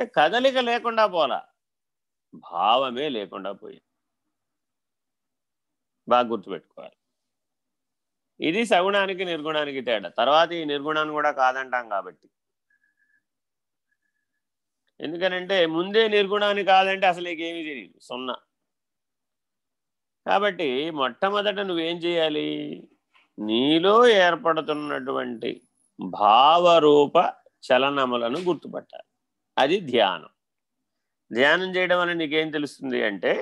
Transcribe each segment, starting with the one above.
అంటే కదలిక లేకుండా పోలా. భావమే లేకుండా పోయింది. బాగా గుర్తుపెట్టుకోవాలి. ఇది సగుణానికి నిర్గుణానికి తేడా. తర్వాత ఈ నిర్గుణాన్ని కూడా కాదంటాం కాబట్టి. ఎందుకనంటే ముందే నిర్గుణాన్ని కాదంటే అసలు నీకేమీ తెలియదు సున్నా. కాబట్టి మొట్టమొదట నువ్వేం చేయాలి? నీలో ఏర్పడుతున్నటువంటి భావరూప చలనములను గుర్తుపట్టాలి. అది ధ్యానం. ధ్యానం చేయడం వల్ల నీకేం తెలుస్తుంది అంటే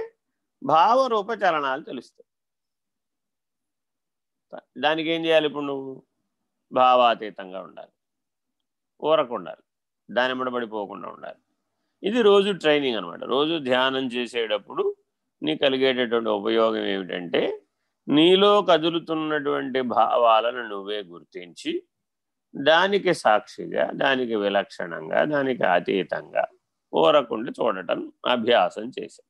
భావరూప చలనాలు తెలుస్తాయి. దానికి ఏం చేయాలి ఇప్పుడు నువ్వు? భావాతీతంగా ఉండాలి. ఊరకుండాలి దాని పడిపోకుండా ఉండాలి. ఇది రోజు ట్రైనింగ్ అనమాట రోజు ధ్యానం చేసేటప్పుడు నీ కలిగేటటువంటి ఉపయోగం ఏమిటంటే నీలో కదులుతున్నటువంటి భావాలను నువ్వే గుర్తించి దానికి సాక్షిగా దానికి విలక్షణంగా దానికి అతీతంగా ఊరకుండా చూడటం అభ్యాసం చేశాం.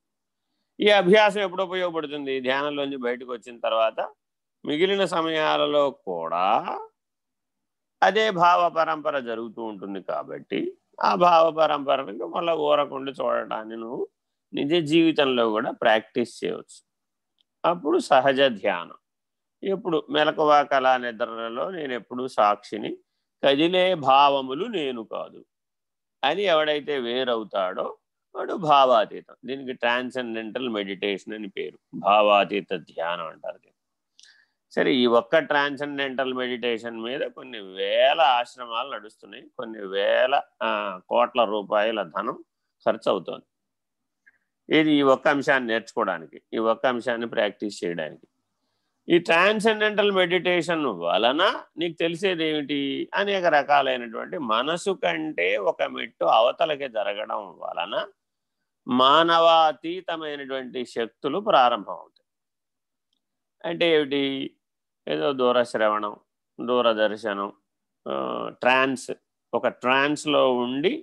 ఈ అభ్యాసం ఎప్పుడు ఉపయోగపడుతుంది? ధ్యానంలోంచి బయటకు వచ్చిన తర్వాత మిగిలిన సమయాలలో కూడా అదే భావ పరంపర జరుగుతూ ఉంటుంది కాబట్టి ఆ భావ పరంపరను మళ్ళీ ఊరకుండా చూడటాన్ని నువ్వు నిజ జీవితంలో కూడా ప్రాక్టీస్ చేయవచ్చు. అప్పుడు సహజ ధ్యానం. ఎప్పుడు మెలకువ కళా నిద్రలలో నేను ఎప్పుడు సాక్షిని కదిలే భావములు నేను కాదు. అని ఎవడైతే వేరవుతాడో వాడు భావాతీతం. దీనికి ట్రాన్సెండెంటల్ మెడిటేషన్ అని పేరు. భావాతీత ధ్యానం అంటారు సరే ఈ ఒక్క ట్రాన్సెండెంటల్ మెడిటేషన్ మీద కొన్ని వేల ఆశ్రమాలు నడుస్తున్నాయి. కొన్ని వేల కోట్ల రూపాయల ధనం ఖర్చు అవుతోంది ఇది ఈ ఒక్క అంశాన్ని నేర్చుకోవడానికి ఈ ఒక్క అంశాన్ని ప్రాక్టీస్ చేయడానికి. ఈ ట్రాన్సెండెంటల్ మెడిటేషన్ వలన నీకు తెలిసేది ఏమిటి? అనేక రకాలైనటువంటి మనసు కంటే ఒక మెట్టు అవతలకి జరగడం వలన మానవాతీతమైనటువంటి శక్తులు ప్రారంభమవుతాయి. అంటే ఏమిటి? ఏదో దూరశ్రవణం దూరదర్శనం ట్రాన్స్ ఒక ట్రాన్స్లో ఉండి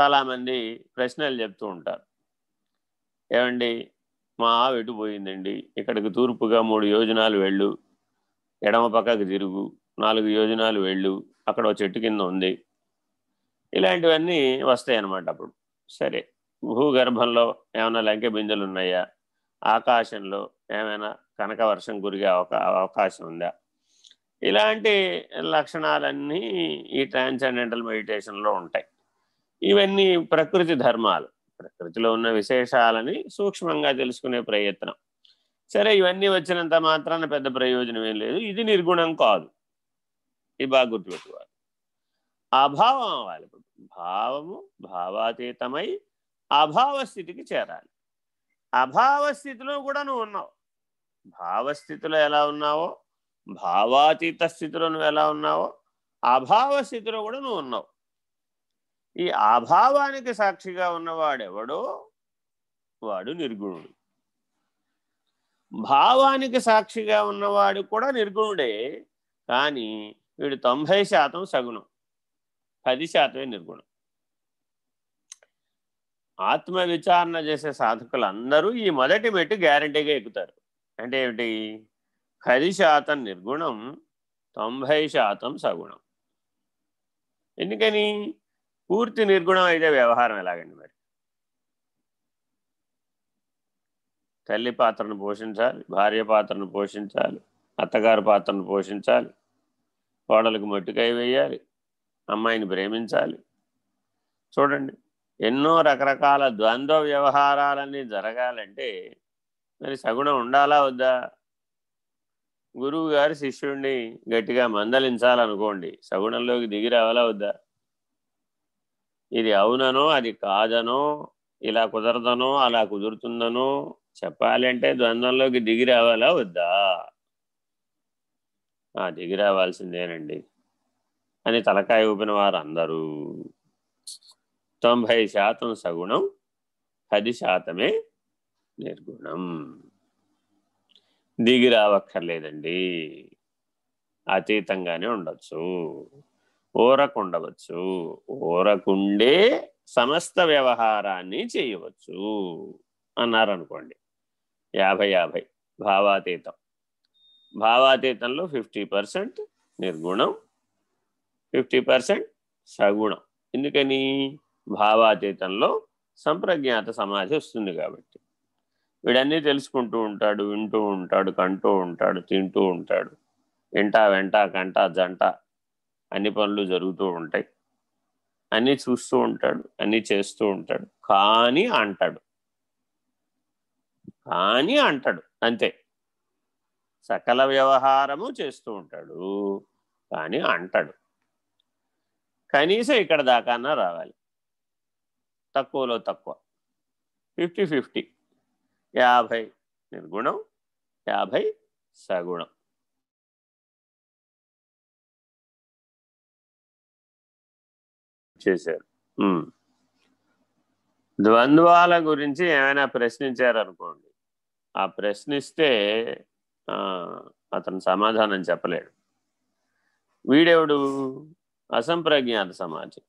చాలామంది ప్రశ్నలు చెప్తూ ఉంటారు. ఏమండి? మా ఆవు పోయిందండి. ఇక్కడికి తూర్పుగా మూడు యోజనాలు వెళ్ళు. ఎడమ పక్కకు తిరుగు. నాలుగు యోజనాలు వెళ్ళు. అక్కడ చెట్టు కింద ఉంది. ఇలాంటివన్నీ వస్తాయి అన్నమాట అప్పుడు. సరే. భూగర్భంలో ఏమైనా లంకె బిందెలు ఉన్నాయా? ఆకాశంలో ఏమైనా కనక వర్షం గురిగే అవకాశం ఉందా? ఇలాంటి లక్షణాలన్నీ ఈ ట్రాన్సెండెంటల్ మెడిటేషన్లో ఉంటాయి. ఇవన్నీ ప్రకృతి ధర్మాలు. ప్రకృతిలో ఉన్న విశేషాలని సూక్ష్మంగా తెలుసుకునే ప్రయత్నం. సరే ఇవన్నీ వచ్చినంత మాత్రాన పెద్ద ప్రయోజనం ఏం లేదు. ఇది నిర్గుణం కాదు. ఇది బాగా గుర్తుపెట్టుకోవాలి అభావం అవ్వాలి. భావము భావాతీతమై అభావస్థితికి చేరాలి. అభావస్థితిలో కూడా నువ్వు ఉన్నావు. భావస్థితిలో ఎలా ఉన్నావో భావాతీత స్థితిలో నువ్వు ఎలా ఉన్నావో అభావ స్థితిలో కూడా నువ్వు ఉన్నావు. ఈ అభావానికి సాక్షిగా ఉన్నవాడెవడో? వాడు నిర్గుణుడు. భావానికి సాక్షిగా ఉన్నవాడు కూడా నిర్గుణుడే. కానీ వీడు తొంభై శాతం సగుణం. పది శాతమే నిర్గుణం. ఆత్మ విచారణ చేసే సాధకులందరూ ఈ మొదటి మెట్టు గ్యారంటీగా ఎక్కుతారు. అంటే ఏమిటి? పది శాతం నిర్గుణం తొంభై శాతం సగుణం. ఎందుకని? పూర్తి నిర్గుణం అయితే వ్యవహారం ఎలాగండి మరి? తల్లి పాత్రను పోషించాలి భార్య పాత్రను పోషించాలి అత్తగారి పాత్రను పోషించాలి కోడలకు మట్టికై వేయాలి అమ్మాయిని ప్రేమించాలి. చూడండి ఎన్నో రకరకాల ద్వంద్వ వ్యవహారాలన్నీ జరగాలంటే మరి సగుణం ఉండాలా వద్దా? గురువు గారు శిష్యుడిని గట్టిగా మందలించాలనుకోండి సగుణంలోకి దిగి రావాలా వద్దా? ఇది అవుననో అది కాదనో ఇలా కుదరదనో అలా కుదురుతుందనో చెప్పాలంటే ద్వంద్వంలోకి దిగి రావాలా వద్దా? దిగి రావాల్సిందేనండి. అని తలకాయ ఊపిన వారు అందరూ తొంభై శాతం సగుణం పది శాతమే నిర్గుణం. దిగి రావక్కర్లేదండి. అతీతంగానే ఉండొచ్చు. ఊరకుండవచ్చు ఊరకుండే సమస్త వ్యవహారాన్ని చేయవచ్చు అన్నారు అనుకోండి యాభై యాభై భావాతీతం. భావాతీతంలో ఫిఫ్టీ పర్సెంట్ నిర్గుణం ఫిఫ్టీ పర్సెంట్ సగుణం. ఎందుకని? భావాతీతంలో సంప్రజ్ఞాత సమాధి వస్తుంది కాబట్టి. వీడన్నీ తెలుసుకుంటూ ఉంటాడు వింటూ ఉంటాడు కంటూ ఉంటాడు తింటూ ఉంటాడు. వింటా వెంట కంట జంట అన్ని పనులు జరుగుతూ ఉంటాయి. అన్నీ చూస్తూ ఉంటాడు అన్నీ చేస్తూ ఉంటాడు. కానీ అంటాడు. కానీ అంటాడు. అంతే. సకల వ్యవహారము చేస్తూ ఉంటాడు. కానీ అంటాడు. కనీసం ఇక్కడ దాకానా రావాలి. తక్కువలో తక్కువ. Fifty fifty. యాభై నిర్గుణం యాభై సగుణం. చేశారు. ద్వంద్వాల గురించి ఏమైనా ప్రశ్నించారనుకోండి. ఆ ప్రశ్నిస్తే అతను సమాధానం చెప్పలేడు. వీడెవడు? అసంప్రజ్ఞాత సమాజం.